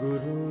ਗੁਰੂ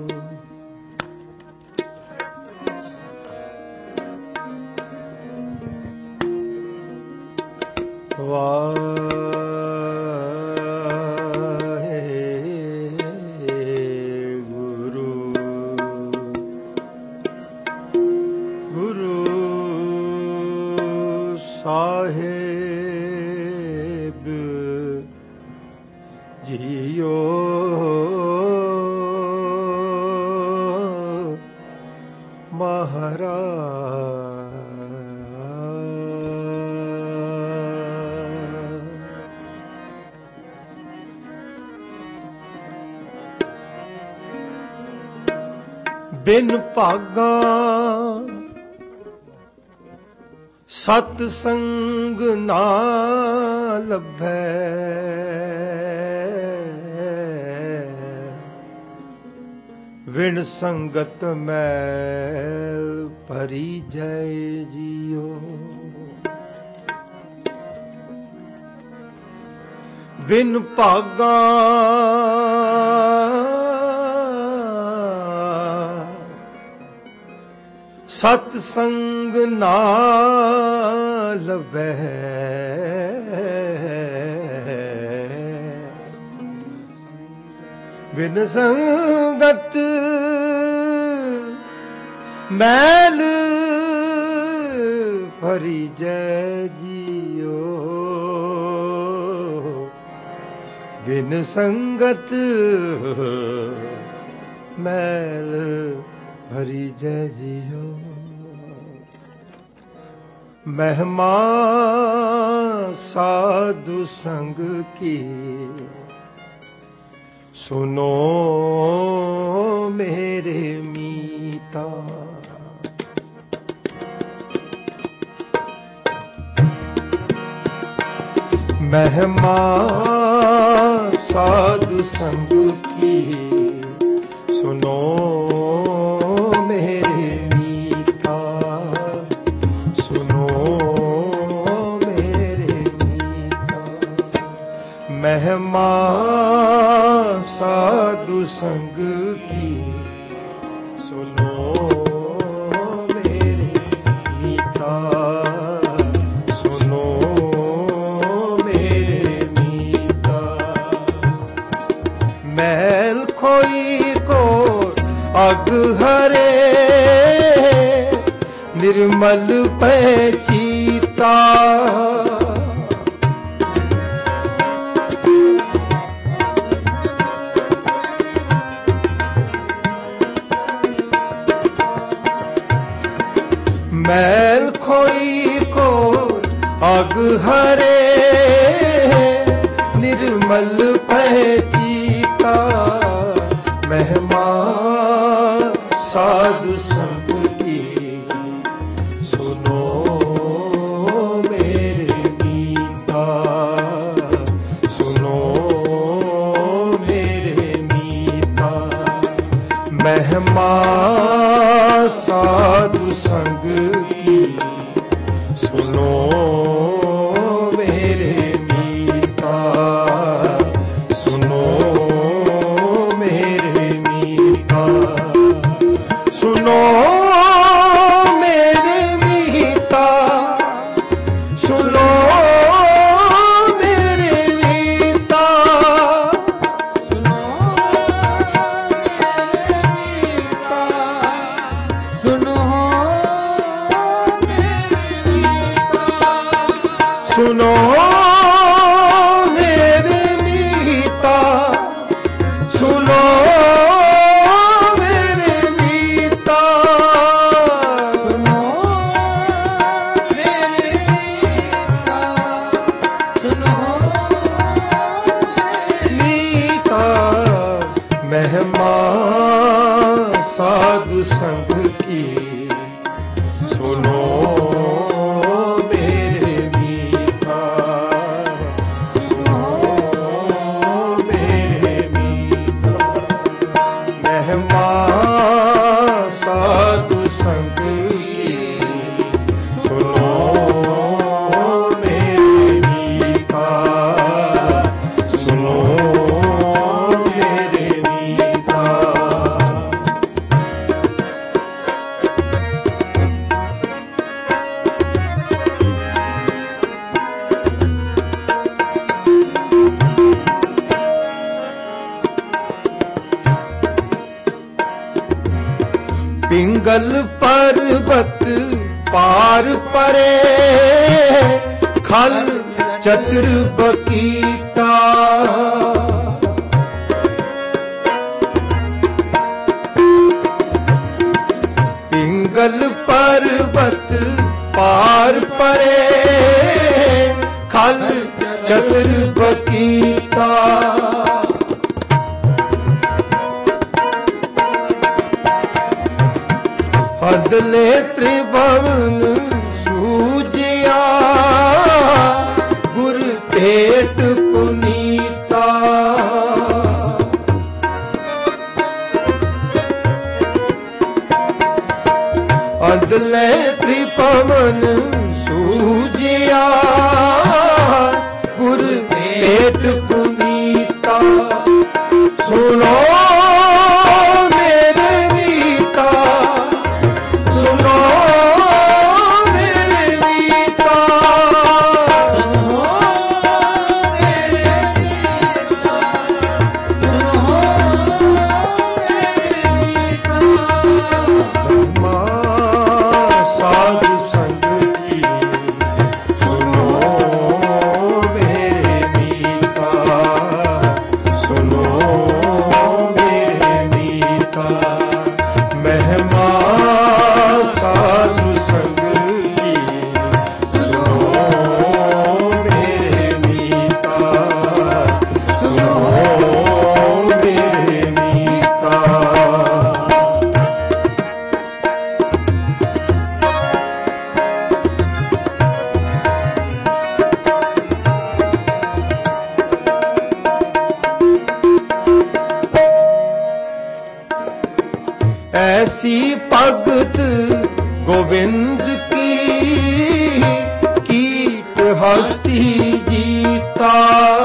ਬਿਨ ਭਾਗਾ ਸਤ ਸੰਗ ਨਾ ਲੱਭੈ। ਵਿਣ ਸੰਗਤ ਮੈਲ ਭਰੀ ਜੈ ਜੀਓ। ਬਿਨ ਭਾਗਾ ਸੰਗ ਨਾ ਲਵੈ ਬਿਨ ਸੰਗਤ ਮੈਲ ਭਰੀ ਜੈ ਜੀਓ। ਬਿਨ ਸੰਗਤ ਮੈਲ ਭਰੀ ਜੈ ਜੀਓ। ਮਹਿਮਾ ਸਾਧੂ ਸੰਗ ਕੀ? ਸੁਨੋ ਮੇਰੇ ਮੀਤਾ। ਮਹਿਮਾ ਸਾਧੂ ਸੰਗ ਕੀ? ਸੁਨੋ ਮਹਿਮਾ ਸਾਧੂ ਸੰਗ ਕੀ? ਸੁਨੋ ਮੇਰੀ ਮੀਤਾ ਸੁਨੋ ਮੇਰੇ ਮੀਤਾ। ਮਹਿਲ ਖੋਈ ਕੋ ਅਗ ਹਰੇ, ਨਿਰਮਲ ਪੈ ਚੀਤਾ। ਮੈਲ ਖੋਈ ਕੋ ਅਗ ਹਰੇ ਨਿਰਮਲ ਪੈ ਮਹਿਮਾ ਸਾਧੂ ਖਲ ਚਤੁਰ ਬਕੀਤਾ ਹਦਲੇ ਤ੍ਰਿਭਵਨ ਕੀਟ ਹਸਤੀ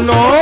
ਸੁਨੋ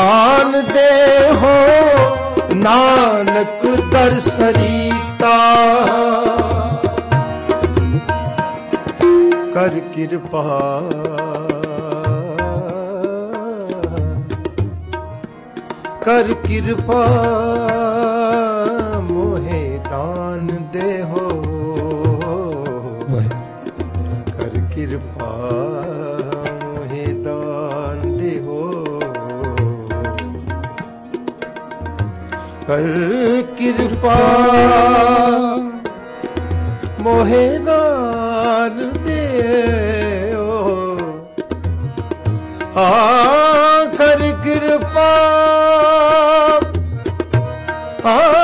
ਜਾਣਦੇ ਹੋ ਨਾਨਕ ਦਰਸਰੀਤਾ ਕਰ ਕਿਰਪਾ। ਕਰ ਕਿਰਪਾ। ਕਰ ਕਿਰਪਾ ਮੋਹਿ ਨਾਨ ਦੇਓ। ਆ ਕਰ ਕਿਰਪਾ ਆ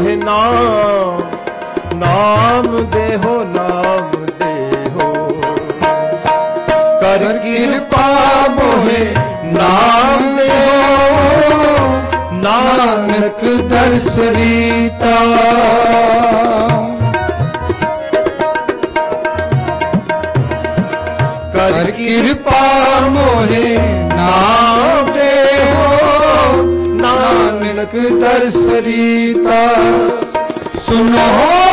ਮੋਹਿ ਨਾਮ ਦੇ ਹੋ ਨਾਮ ਦੇ ਹੋ ਕਰ ਕਿਰਪਾ ਮੋਹਿ, ਨਾਮ ਦੇਹੋ। ਨਾਨਕ ਦਰਸਰੀਤਾ ਕਰ ਕਿਰਪਾ ਮੋਹਿ, ਨਾਮ ਨਾਨਕ ਤਰਸਰੀਤਾ ਸੁਨੋ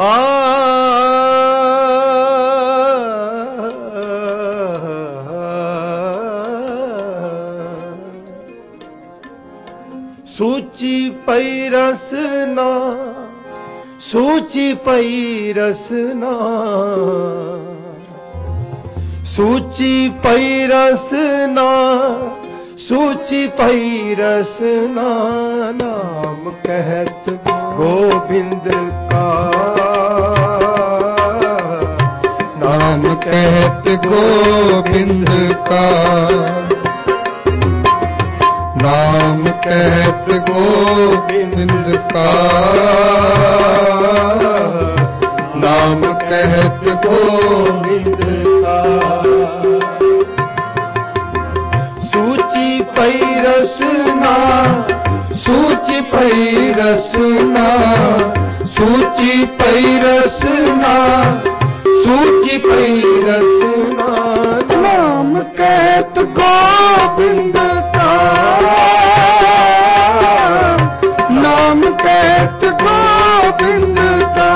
ਆ ਸੂਚੀ ਪਈ ਰਸਨਾ, ਸੂਚੀ ਪਈ ਰਸਨਾ। ਸੂਚੀ ਪਈ ਰਸਨਾ, ਸੂਚੀ ਪਈ ਰਸਨਾ, ਨਾਮ ਕਹਿ ਗੋਬਿੰਦ ਕਾ। ਨਾਮ ਕਹਿਤ ਗੋਬਿੰਦ ਕਾ। ਨਾਮ ਕਹਿਤ ਗੋਬਿੰਦ ਕਾ। ਨਾਮ ਕਹਿਤ ਗੋਬਿੰਦ ਕਾ। ਰਸਨਾ ਸੂਚੀ ਪਈ ਰਸਨਾ, ਸੂਚੀ ਪਈ ਰਸਨਾ। ਨਾਮ ਕੈਤ ਗੋਬਿੰਦ ਕਾ ਨਾਮ ਕੈਤ ਗੋਬਿੰਦ ਕਾ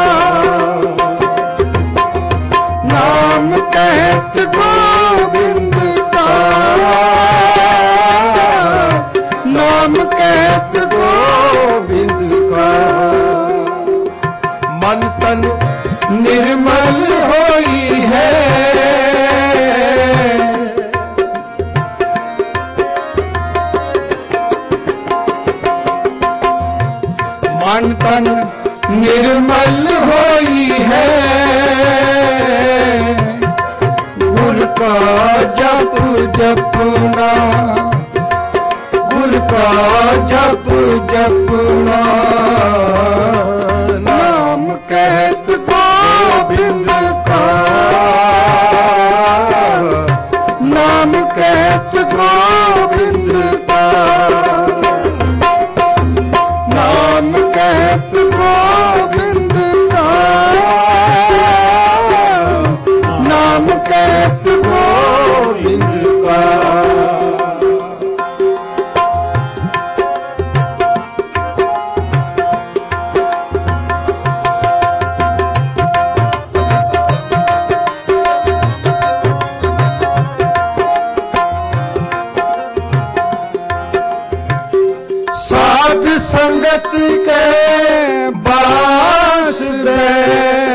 ਨਾਮ ਕੈਤ ਗੋਬਿੰਦ ਕਾ ਜਪਣਾ। ਸੰਗਤ ਕੇ ਬਾਸ ਬੈ।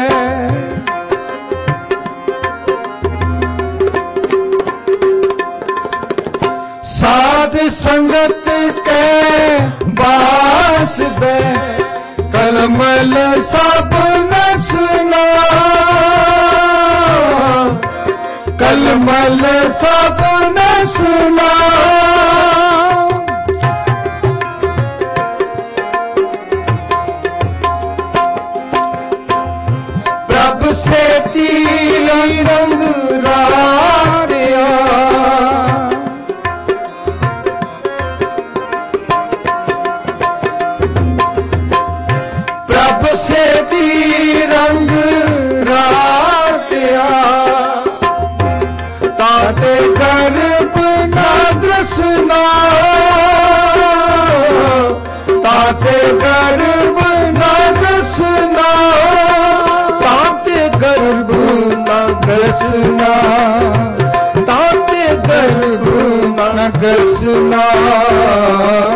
Allah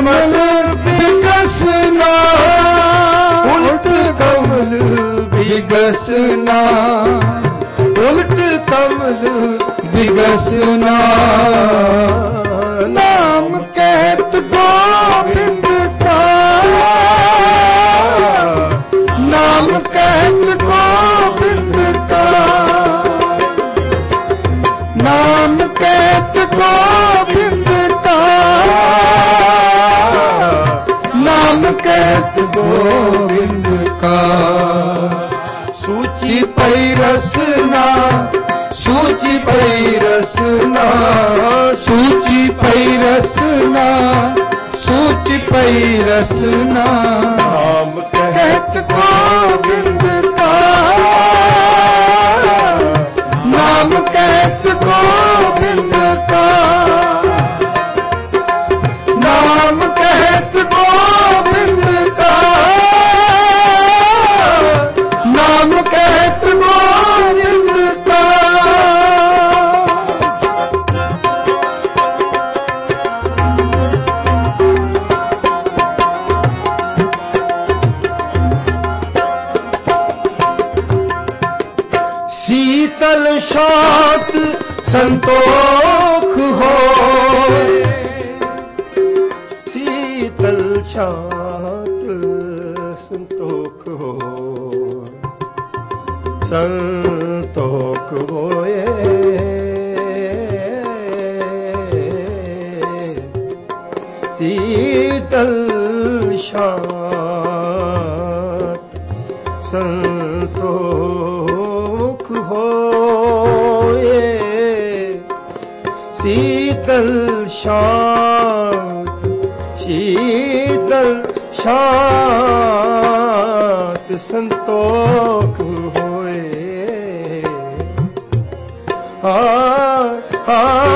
ਕਮਲ ਵਿਕਸਨਾ ਉਲਟ ਕਮਲ ਵਿਕਸਨਾ ਉਲਟ ਕਮਲ ਵਿਕਸਨਾ ਗੋਬਿੰਦ ਕਾ। ਸੂਚੀ ਪਈ ਰਸਨਾ, ਸੂਚੀ ਪਈ ਰਸਨਾ, ਸੂਚੀ ਪਈ ਰਸਨਾ, ਸੂਚੀ ਪਈ ਰਸਨਾ। ਨਾਮ ਬਹੁਤ ਸੰਤੋਖ ਹੋਏ। ਸੀਤਲ ਸ਼ਾਂਤ ਸੰਤੋਖ ਹੋ ਸੰਤੋਖ ਹੋਏ। ਸੀਤਲ ਸ਼ਾਂਤ ਸ਼ਾਂਤ ਸ਼ੀਤਲ ਸ਼ਾਂਤ ਸੰਤੋਖ ਹੋਏ। ਆ ਆ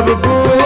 सबको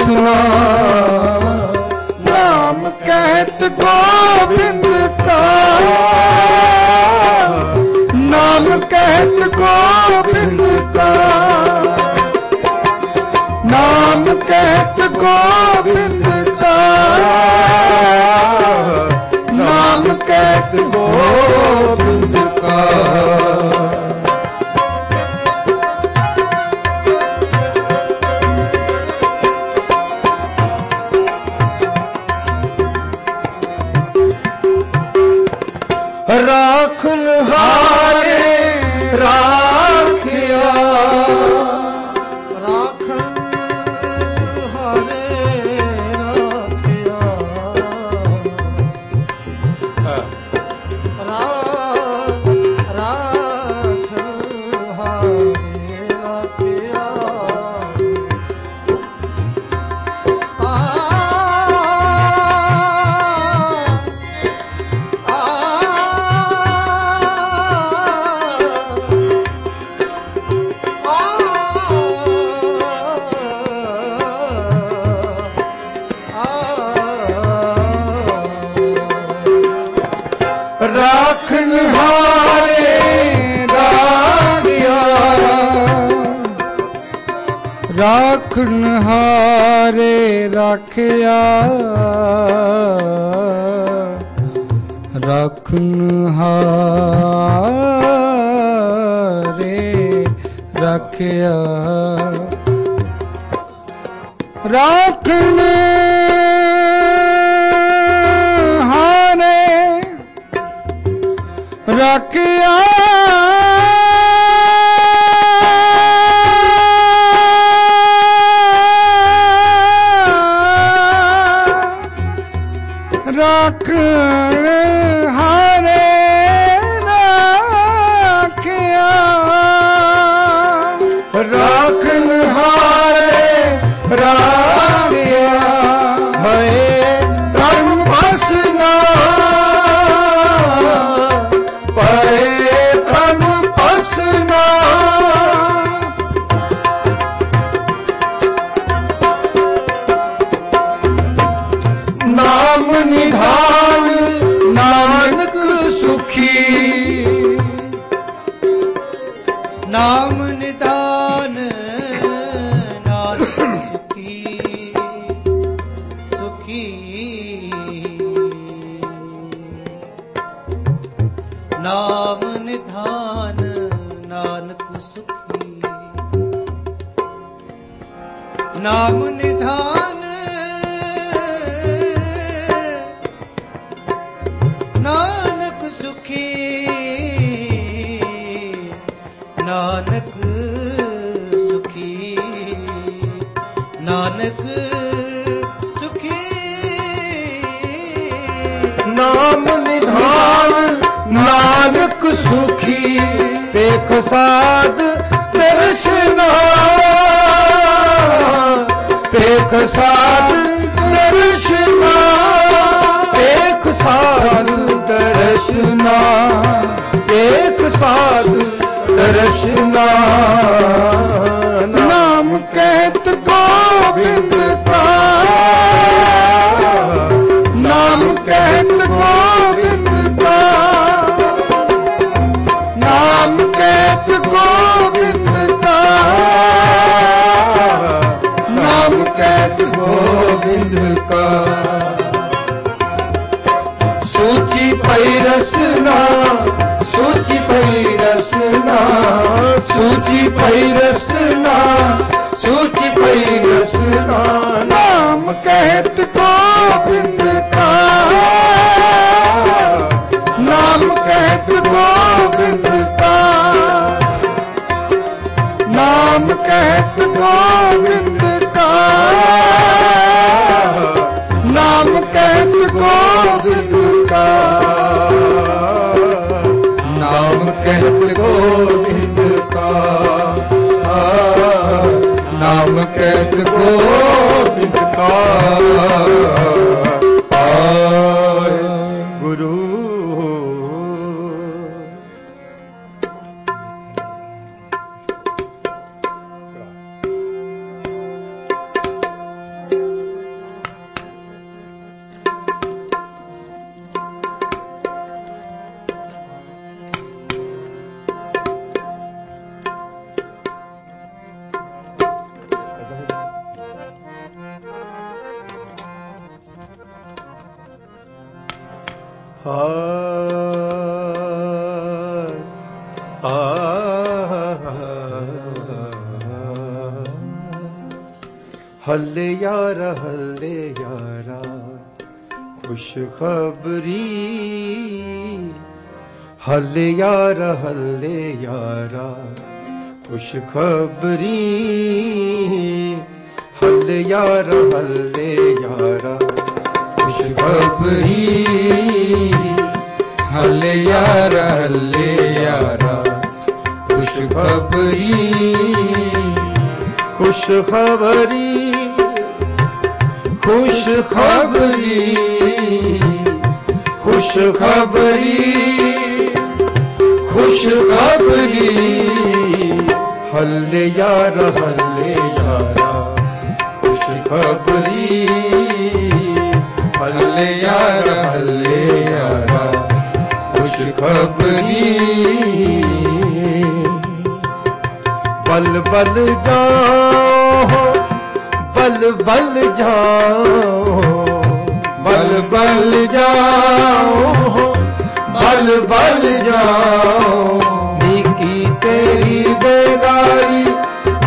ਸੁਨਾਵਾ ਨਾਮ ਕਹਿਤ ਗੋਬਿੰਦ ਨਾਮ ਕਹਿਤ ਗੋਬਿੰਦ ਨਾਮ ਕਹਿਤ ਗੋਬਿੰਦ ਕਾ ਨਾਮ ਕਹਿਤ ਰਾਖਣ ਹਾਰੇ ਵੇਖ ਸਾਧ ਦਰਸ਼ਨਾ ਵੇਖ ਸਾਧ ਦਰਸ਼ਨਾ ਵੇਖ ਸਾਧ ਦਰਸ਼ਨਾ ਨਾਮ ਕਹਿਤ ਗੋਬਿੰਦ ਰਸਨਾ ਸੂਚੀ ਪਈ ਰਸਨਾ ਸੂਚੀ ਪਈ ਰਸਨਾ ਸੂਚੀ ਪਈ ਰਸਨਾ। ਨਾਮ ਕਹਿਤ ਹੱਲੇ ਯਾਰ, ਹੱਲੇ ਯਾਰਾ ਖੁਸ਼ ਖਬਰੀ ਹੱਲੇ ਯਾਰ, ਹੱਲੇ ਯਾਰਾ ਖੁਸ਼ ਖਬਰੀ ਹੱਲੇ ਯਾਰ, ਹੱਲੇ ਯਾਰਾ ਖੁਸ਼ ਖਬਰੀ ਹੱਲੇ ਯਾਰ, ਹੱਲੇ ਯਾਰਾ ਖੁਸ਼ ਖਬਰੀ ਖੁਸ਼ ਖਬਰੀ ਖੁਸ਼ ਖਬਰੀ ਖੁਸ਼ ਖਬਰੀ। ਖੁਸ਼ ਖਬਰੀ ਹੱਲੇ ਯਾਰ, ਹੱਲੇ ਯਾਰਾ, ਖੁਸ਼ ਖਬਰੀ। ਹੱਲੇ ਯਾਰ, ਹੱਲੇ ਯਾਰਾ, ਖੁਸ਼ ਖਬਰੀ। ਬਲ ਬਲ ਜਾਓ ਬਲ ਜਾਓ, ਬਲ ਬਲ ਜਾਓ, ਬਲ ਬਲ ਜਾਓ। ਨੀਕੀ ਤੇਰੀ ਬੇਗਾਰੀ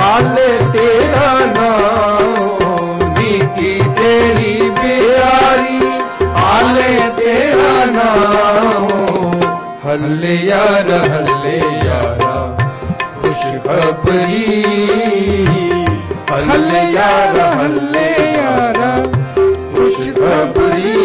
ਆਲੇ ਤੇਰਾ ਨਾਮ। ਨੀਕੀ ਤੇਰੀ ਬਿਆਰੀ ਆਲੇ ਤੇਰਾ ਨਾਮ। ਹੱਲੇ ਯਾਰ, ਹੱਲੇ ਯਾਰਾ ਖੁਸ਼ ਖਬਰੀ ਹੱਲ ਯਾਰ ਹੱਲ ਯਾਰ ਖੁਸ਼ਖਬਰੀ।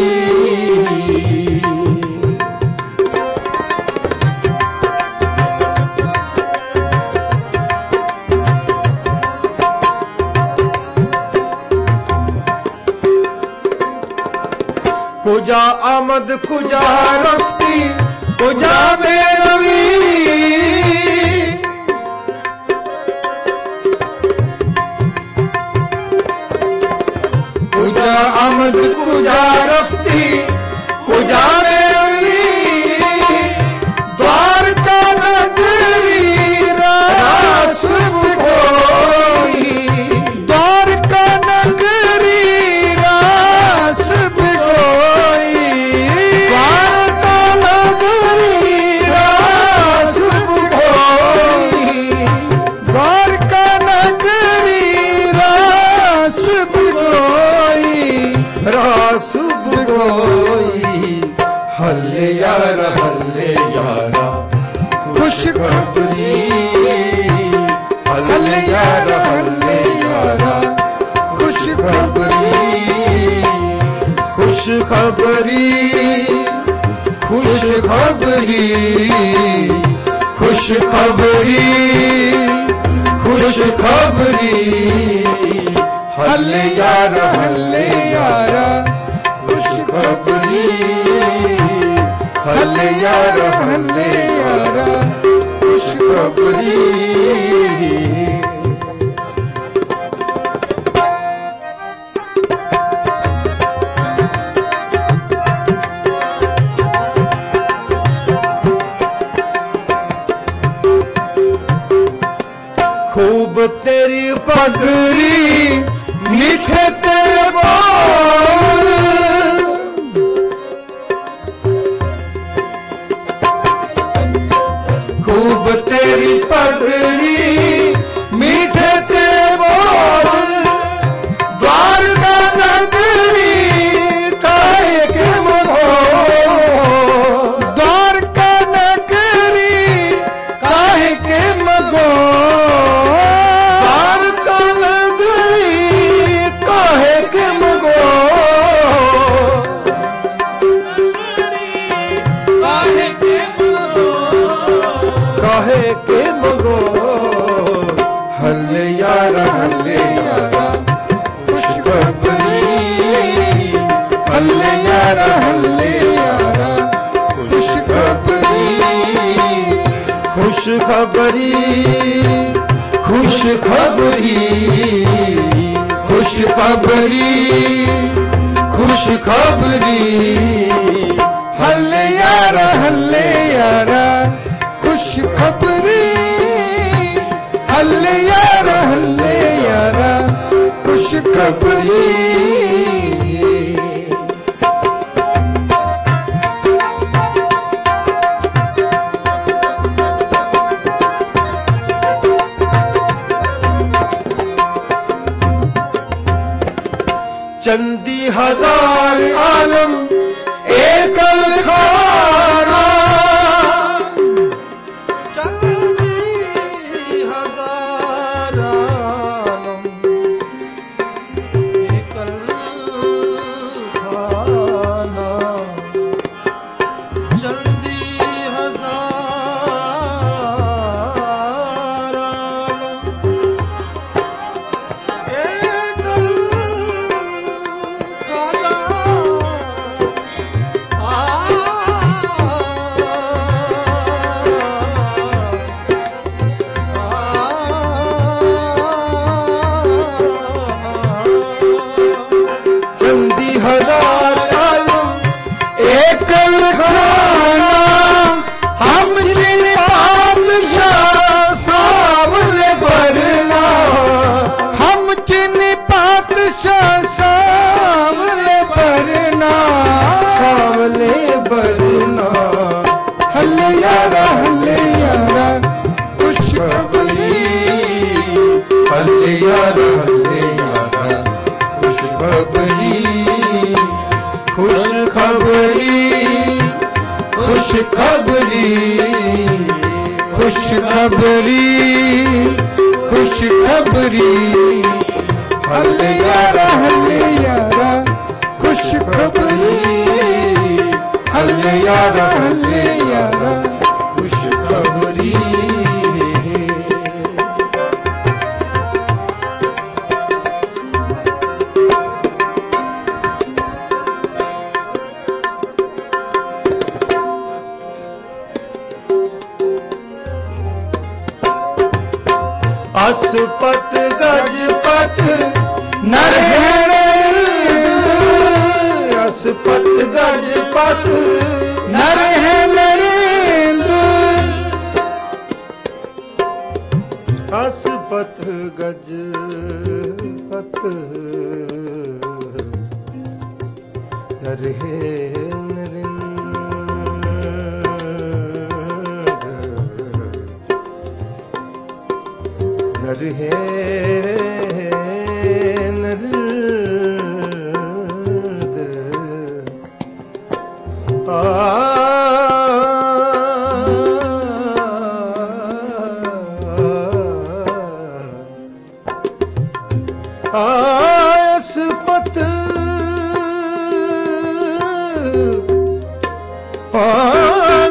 ਕੁਜਾ ਆਮਦ ਕੁਜਾ ਰਸਤੀ ਕੁਜਾ खूब तेरी पगरी ਖਬਰੀ, ਖੁਸ਼ ਖਬਰੀ ਖੁਸ਼ ਖਬਰੀ ਖੁਸ਼ ਖਬਰੀ। ਹੱਲੇ ਯਾਰਾ ਹੱਲੇ ਯਾਰਾ, ਖੁਸ਼ ਖਬਰੀ। ਹੱਲੇ ਯਾਰਾ ਹੱਲੇ ਯਾਰਾ, ਖੁਸ਼ ਖਬਰੀ। हजार आलम एकल खाना ਖਬਰੀ ਖੁਸ਼ ਖਬਰੀ ਹੱਲ ਯਾਰਾ ਹੱਲ ਯਾਰਾ ਖੁਸ਼ ਖਬਰੀ ਹੱਲ ਯਾਰਾ ਹੱਲ ਯਾਰਾ।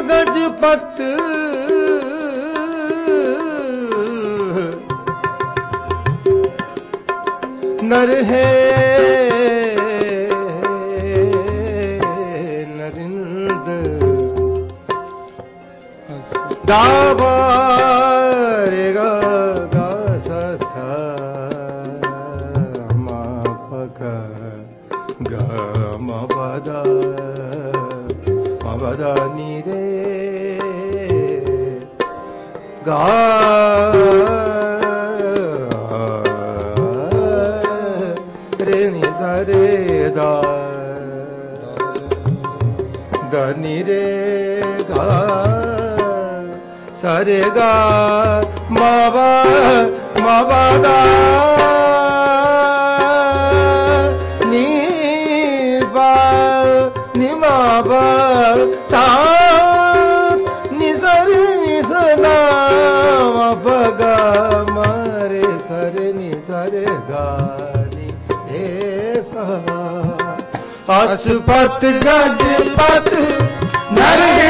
ਗਜਪਤ ਨਰ ਹੈ ਨਰਿੰਦ ਦਾਵਾ ਰੇਣੀ ਦਨੀ ਰੇ ਮਾਵਾ ਮਾਵਾ ਦਾ ਅਸਪਤ ਗਜ ਪਤ ਨਰ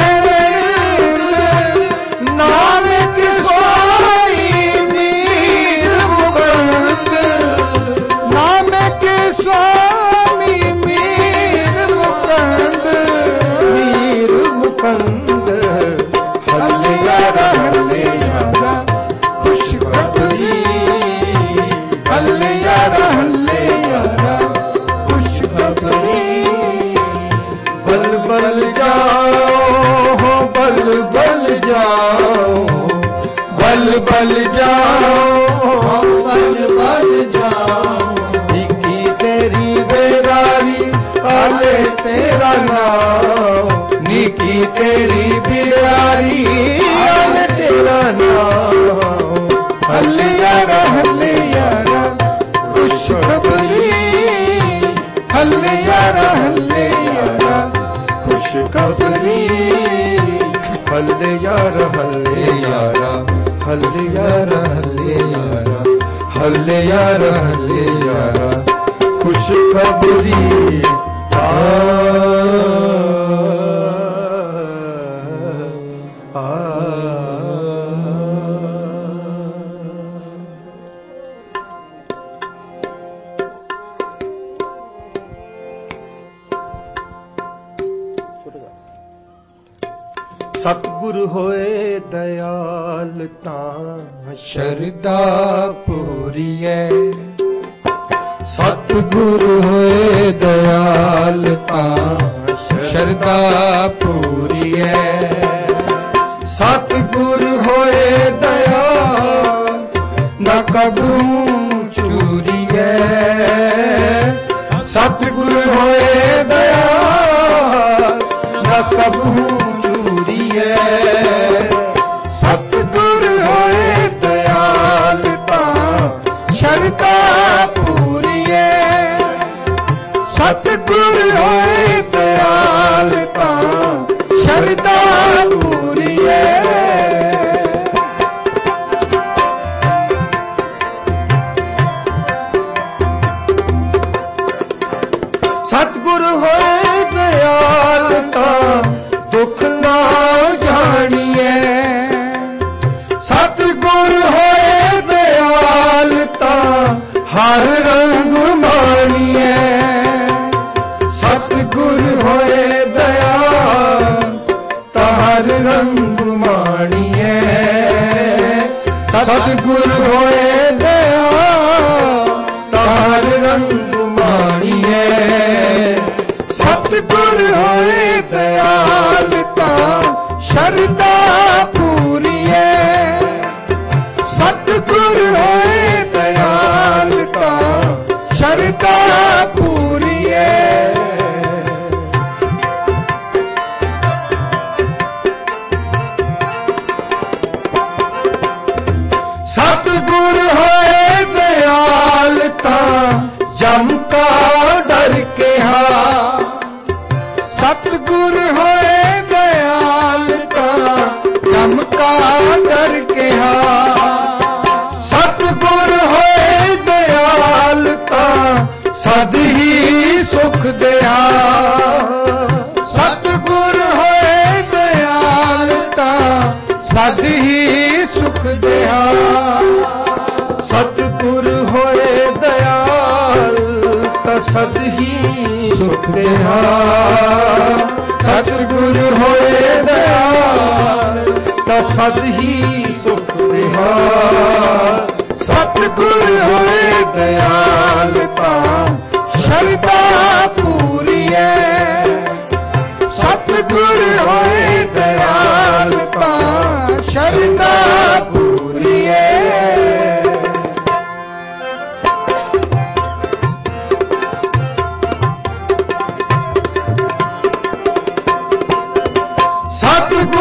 ಹಲ್ಲಿ ಯಾರ ಹಲ್ಲಿ ಯಾರ ಹಲ್ಲಿ ಯಾರ ಹಲ್ಲಿ ಯಾರ ಖುಷ್ ಖಬರಿ ਸ਼ਰਦਾ ਪੂਰੀਐ। ਸਤਿਗੁਰ ਹੋਏ ਦਿਆਲ ਤਾਂ ਸ਼ਰਦਾ ਪੂਰੀਐ। ਸਤਿਗੁਰ ਹੋਏ ਦਇਆਲ ਨਾ ਕਬੂ ਚੂਰੀਐ। ਸਤਿਗੁਰ ਹੋਏ ਦਇਆਲ ਨਾ ਕਬੂ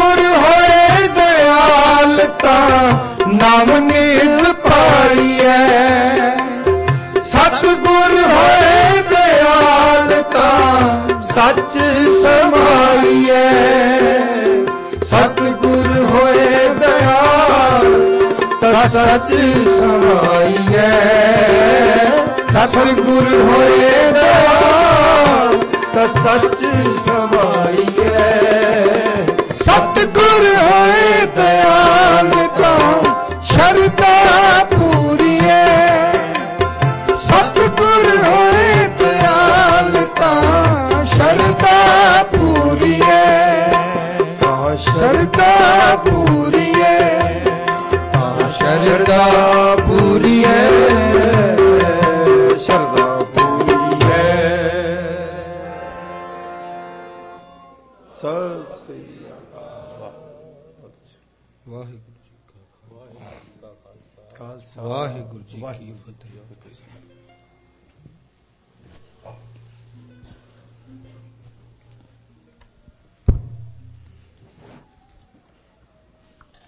ਗੁਰ ਹੋਏ ਦਿਆਲ ਤਾਂ ਨਾਮ ਨੀਤ ਪਾਈਐ। ਸਤ ਗੁਰ ਹੋਏ ਦਿਆਲ ਤਾਂ ਸੱਚ ਸਮਾਈਐ। ਸਤ ਗੁਰ ਹੋਏ ਦਿਆਲ ਤਾਂ ਸੱਚ ਸਮਾਈਐ। ਸਤ ਗੁਰ ਹੋਏ ਦਿਆਲ ਤਾਂ ਸੱਚ ਸਮਾਈਐ। ਹਰ ਹੋਏ ਦਇਆਲਤਾ ਸ਼ਰਧਾ